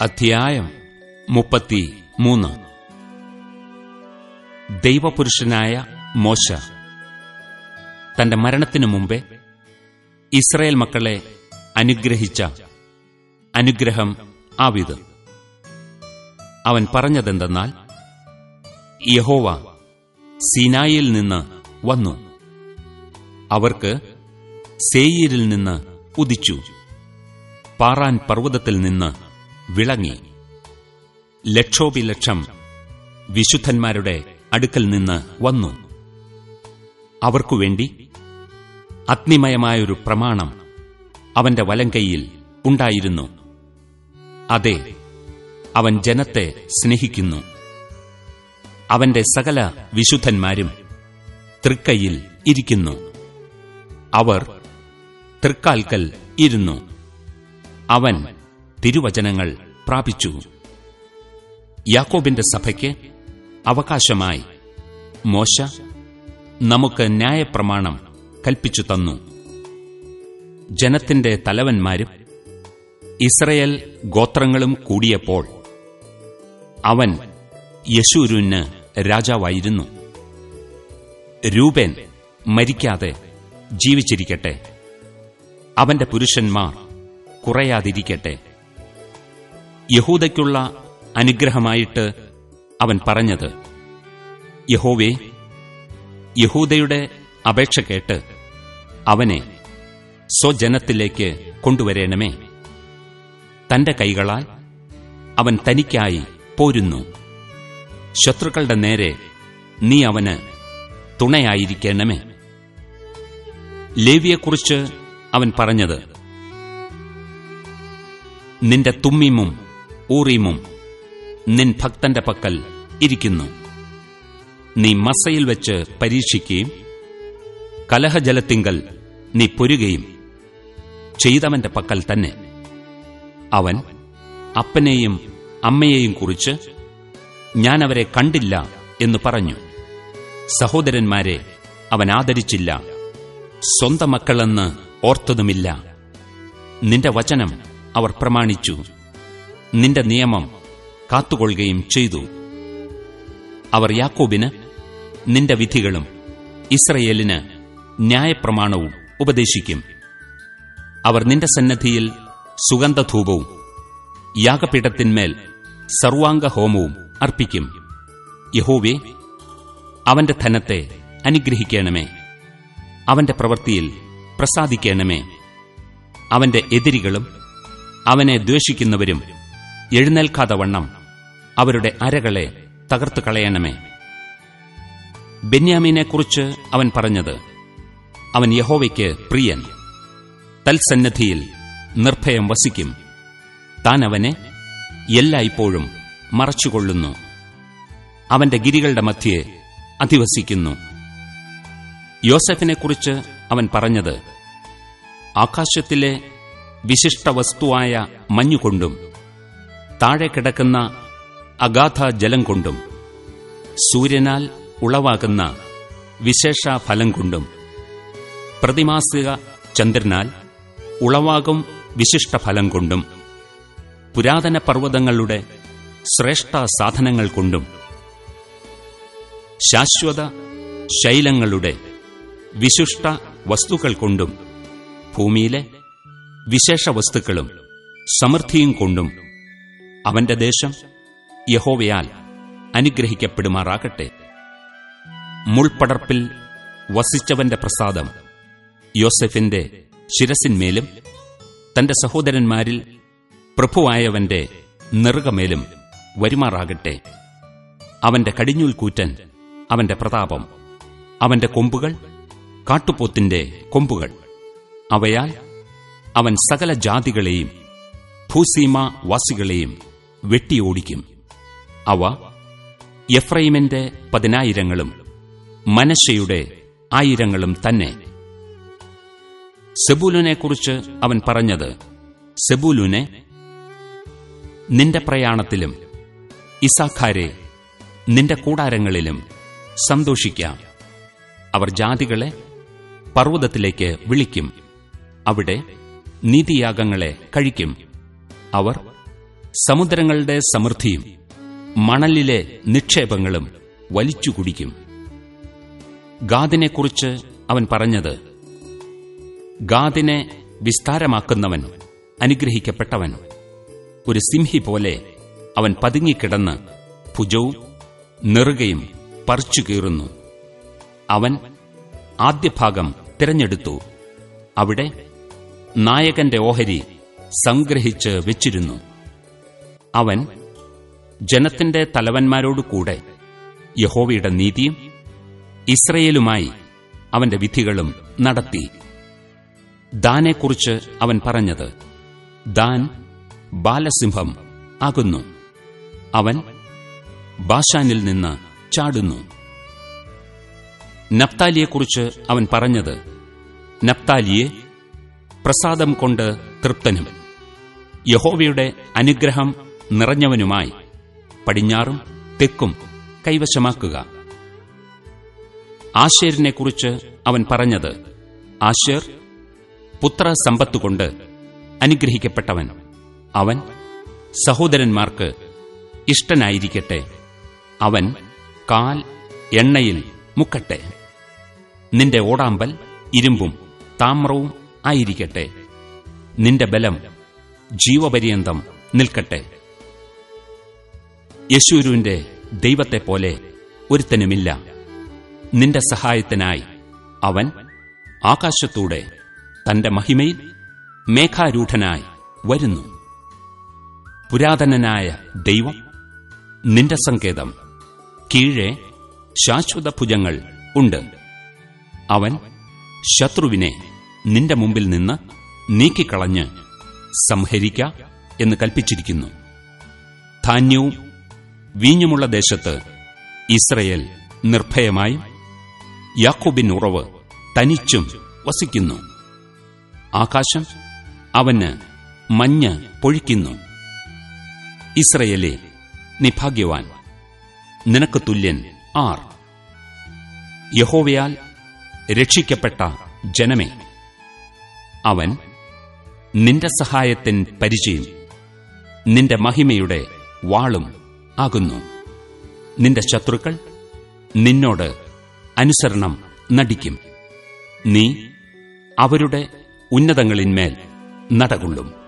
അധ്യായം മുപ്പത്തി മൂന്ന്. ദൈവപുരുഷനായ മോശ തന്റെ മരണത്തിനു മുമ്പേ ഇസ്രയേൽ മക്കളെ അനുഗ്രഹിച്ച അനുഗ്രഹം ആവിത്. അവൻ പറഞ്ഞതെന്തെന്നാൽ യഹോവ സീനായിൽ നിന്ന് വന്നു. അവർക്ക് സേയിരിൽ നിന്ന് ഉദിച്ചു. പാറാൻ പർവതത്തിൽ നിന്ന് വിളങ്ങി. ലക്ഷോപിലക്ഷം വിശുദ്ധന്മാരുടെ അടുക്കൽ നിന്ന് വന്നു. അവർക്കുവേണ്ടി അഗ്നിമയമായൊരു പ്രമാണം അവന്റെ വലങ്കൈയിൽ ഉണ്ടായിരുന്നു. അതെ അവൻ ജനത്തെ സ്നേഹിക്കുന്നു. അവന്റെ സകല വിശുദ്ധന്മാരും തൃക്കയിൽ ഇരിക്കുന്നു. അവർ തൃക്കാൽക്കൽ ഇരുന്നു. അവൻ തിരുവചനങ്ങൾ പ്രാപിച്ചു. യാക്കോബിന്റെ സഭയ്ക്ക് അവകാശമായി മോശ നമുക്ക് ന്യായപ്രമാണം കൽപ്പിച്ചു തന്നു. ജനത്തിന്റെ തലവന്മാരും ഇസ്രയേൽ ഗോത്രങ്ങളും കൂടിയപ്പോൾ അവൻ യശൂരുന് രാജാവായിരുന്നു. രൂപേൻ മരിക്കാതെ ജീവിച്ചിരിക്കട്ടെ. അവന്റെ പുരുഷന്മാർ കുറയാതിരിക്കട്ടെ. യഹൂദയ്ക്കുള്ള അനുഗ്രഹമായിട്ട് അവൻ പറഞ്ഞത് യഹോവേ യഹൂദയുടെ അപേക്ഷ കേട്ട് അവനെ സ്വജനത്തിലേക്ക് കൊണ്ടുവരേണമേ. തന്റെ കൈകളാൽ അവൻ തനിക്കായി പോരുന്നു. ശത്രുക്കളുടെ നേരെ നീ അവന് തുണയായിരിക്കണമേ. ലേവിയെക്കുറിച്ച് അവൻ പറഞ്ഞത് നിന്റെ തുമ്മിമും ഊറീമും നിൻ ഭക്തന്റെ പക്കൽ ഇരിക്കുന്നു. നീ മസയിൽ വെച്ച് പരീക്ഷിക്കുകയും കലഹജലത്തിങ്കൽ നീ പൊരുകയും ചെയ്തവന്റെ പക്കൽ തന്നെ. അവൻ അപ്പനെയും അമ്മയെയും കുറിച്ച് ഞാൻ അവരെ കണ്ടില്ല എന്ന് പറഞ്ഞു. സഹോദരന്മാരെ അവൻ ആദരിച്ചില്ല. സ്വന്തം മക്കളെന്ന് ഓർത്തതുമില്ല. നിന്റെ വചനം അവർ പ്രമാണിച്ചു. നിന്റെ നിയമം കാത്തുകൊള്ളുകയും ചെയ്തു. അവർ യാക്കോബിന് നിന്റെ വിധികളും ഇസ്രയേലിന് ന്യായപ്രമാണവും ഉപദേശിക്കും. അവർ നിന്റെ സന്നദ്ധിയിൽ സുഗന്ധധൂപവും യാഗപീഠത്തിന്മേൽ സർവാംഗഹോമവും അർപ്പിക്കും. യഹോവേ അവന്റെ ധനത്തെ അനുഗ്രഹിക്കണമേ. അവന്റെ പ്രവൃത്തിയിൽ പ്രസാദിക്കണമേ. അവന്റെ എതിരികളും അവനെ ദ്വേഷിക്കുന്നവരും എഴുന്നേൽക്കാതെ വണ്ണം അവരുടെ അരകളെ തകർത്തു കളയണമേ. ബെന്യാമീനെക്കുറിച്ച് അവൻ പറഞ്ഞത് അവൻ യഹോവയ്ക്ക് പ്രിയൻ തൽസന്നദ്ധിയിൽ നിർഭയം വസിക്കും. താൻ അവനെ എല്ലായ്പ്പോഴും മറച്ചുകൊള്ളുന്നു. അവന്റെ ഗിരികളുടെ മധ്യേ അധിവസിക്കുന്നു. യോസഫിനെക്കുറിച്ച് അവൻ പറഞ്ഞത് ആകാശത്തിലെ വിശിഷ്ട വസ്തുവായ മഞ്ഞുകൊണ്ടും താഴെ കിടക്കുന്ന അഗാധ ജലം കൊണ്ടും സൂര്യനാൽ ഉളവാകുന്ന വിശേഷ ഫലം കൊണ്ടും പ്രതിമാസിക ചന്ദ്രനാൽ ഉളവാകും വിശിഷ്ട ഫലം കൊണ്ടും പുരാതന പർവതങ്ങളുടെ ശ്രേഷ്ഠ സാധനങ്ങൾ കൊണ്ടും ശാശ്വത ശൈലങ്ങളുടെ വിശിഷ്ട വസ്തുക്കൾ കൊണ്ടും ഭൂമിയിലെ വിശേഷ വസ്തുക്കളും സമൃദ്ധിയും കൊണ്ടും അവന്റെ ദേശം യഹോവയാൽ അനുഗ്രഹിക്കപ്പെടുമാറാകട്ടെ. മുൾപ്പടർപ്പിൽ വസിച്ചവന്റെ പ്രസാദം യോസെഫിന്റെ ശിരസിന്മേലും തന്റെ സഹോദരന്മാരിൽ പ്രഭുവായവന്റെ നെറുകമേലും വരുമാറാകട്ടെ. അവന്റെ കടിഞ്ഞൂൽ കൂറ്റൻ അവന്റെ പ്രതാപം അവന്റെ കൊമ്പുകൾ കാട്ടുപോത്തിന്റെ കൊമ്പുകൾ അവയാൽ അവൻ സകല ജാതികളെയും ഭൂസീമ വാസികളെയും വെട്ടിയോടിക്കും. അവ എഫ്രൈമിന്റെ പതിനായിരങ്ങളും മനശയുടെ ആയിരങ്ങളും തന്നെ. സെബൂലുനെക്കുറിച്ച് അവൻ പറഞ്ഞത് സെബൂലുനെ നിന്റെ പ്രയാണത്തിലും ഇസാഖാരെ നിന്റെ കൂടാരങ്ങളിലും സന്തോഷിക്കാം. അവർ ജാതികളെ പർവതത്തിലേക്ക് വിളിക്കും. അവിടെ നീതിയാഗങ്ങളെ കഴിക്കും. അവർ സമുദ്രങ്ങളുടെ സമൃദ്ധിയും മണലിലെ നിക്ഷേപങ്ങളും വലിച്ചു കുടിക്കും. ഗാദിനെക്കുറിച്ച് അവൻ പറഞ്ഞത് ഗാദിനെ വിസ്താരമാക്കുന്നവൻ അനുഗ്രഹിക്കപ്പെട്ടവൻ. ഒരു സിംഹി പോലെ അവൻ പതുങ്ങിക്കിടന്ന് ഭുജവും നെറുകയും പറിച്ചു കീറുന്നു. അവൻ ആദ്യഭാഗം തിരഞ്ഞെടുത്തു. അവിടെ നായകന്റെ ഓഹരി സംഗ്രഹിച്ച് വെച്ചിരുന്നു. അവൻ ജനത്തിന്റെ തലവന്മാരോടുകൂടെ യഹോവയുടെ നീതിയും ഇസ്രയേലുമായി അവന്റെ വിധികളും നടത്തി. ദാനെക്കുറിച്ച് അവൻ പറഞ്ഞത് ദാൻ ബാലസിംഹം ആകുന്നു. അവൻ ബാഷാനിൽ നിന്ന് ചാടുന്നു. നപ്താലിയെക്കുറിച്ച് അവൻ പറഞ്ഞത് നപ്താലിയെ പ്രസാദം കൊണ്ട് തൃപ്തനും. യഹോവയുടെ അനുഗ്രഹം നിറഞ്ഞവനുമായി പടിഞ്ഞാറും തെക്കും കൈവശമാക്കുക. ആശേരിനെക്കുറിച്ച് അവൻ പറഞ്ഞത് ആശേർ പുത്രസമ്പത്തുകൊണ്ട് അനുഗ്രഹിക്കപ്പെട്ടവൻ. അവൻ സഹോദരന്മാർക്ക് ഇഷ്ടനായിരിക്കട്ടെ. അവൻ കാൽ എണ്ണയിൽ മുക്കട്ടെ. നിന്റെ ഓടാമ്പൽ ഇരുമ്പും താമ്രവും ആയിരിക്കട്ടെ. നിന്റെ ബലം ജീവപര്യന്തം നിൽക്കട്ടെ. യശൂരുവിന്റെ ദൈവത്തെപ്പോലെ ഒരുത്തനുമില്ല. നിന്റെ സഹായത്തിനായി അവൻ ആകാശത്തൂടെ തന്റെ മഹിമയിൽ മേഘാരൂഢനായി വരുന്നു. പുരാതനനായ ദൈവം നിന്റെ സങ്കേതം. കീഴെ ശാശ്വത ഭുജങ്ങൾ ഉണ്ട്. അവൻ ശത്രുവിനെ നിന്റെ മുമ്പിൽ നിന്ന് നീക്കിക്കളഞ്ഞ് സംഹരിക്ക എന്ന് കൽപ്പിച്ചിരിക്കുന്നു. ധാന്യവും വീഞ്ഞുമുള്ള ദേശത്ത് ഇസ്രയേൽ നിർഭയമായും യാക്കോബിൻ ഉറവ് തനിച്ചും വസിക്കുന്നു. ആകാശം അവന് മഞ്ഞ് പൊഴിക്കുന്നു. ഇസ്രയേലെ നീ ഭാഗ്യവാൻ. നിനക്ക് തുല്യൻ ആർ. യഹോവയാൽ രക്ഷിക്കപ്പെട്ട ജനമേ. അവൻ നിന്റെ സഹായത്തിൻ പരിചയം നിന്റെ മഹിമയുടെ വാളും ആകുന്നു. നിന്റെ ശത്രുക്കൾ നിന്നോട് അനുസരണം നടിക്കും. നീ അവരുടെ ഉന്നതങ്ങളിന്മേൽ നടകൊള്ളും.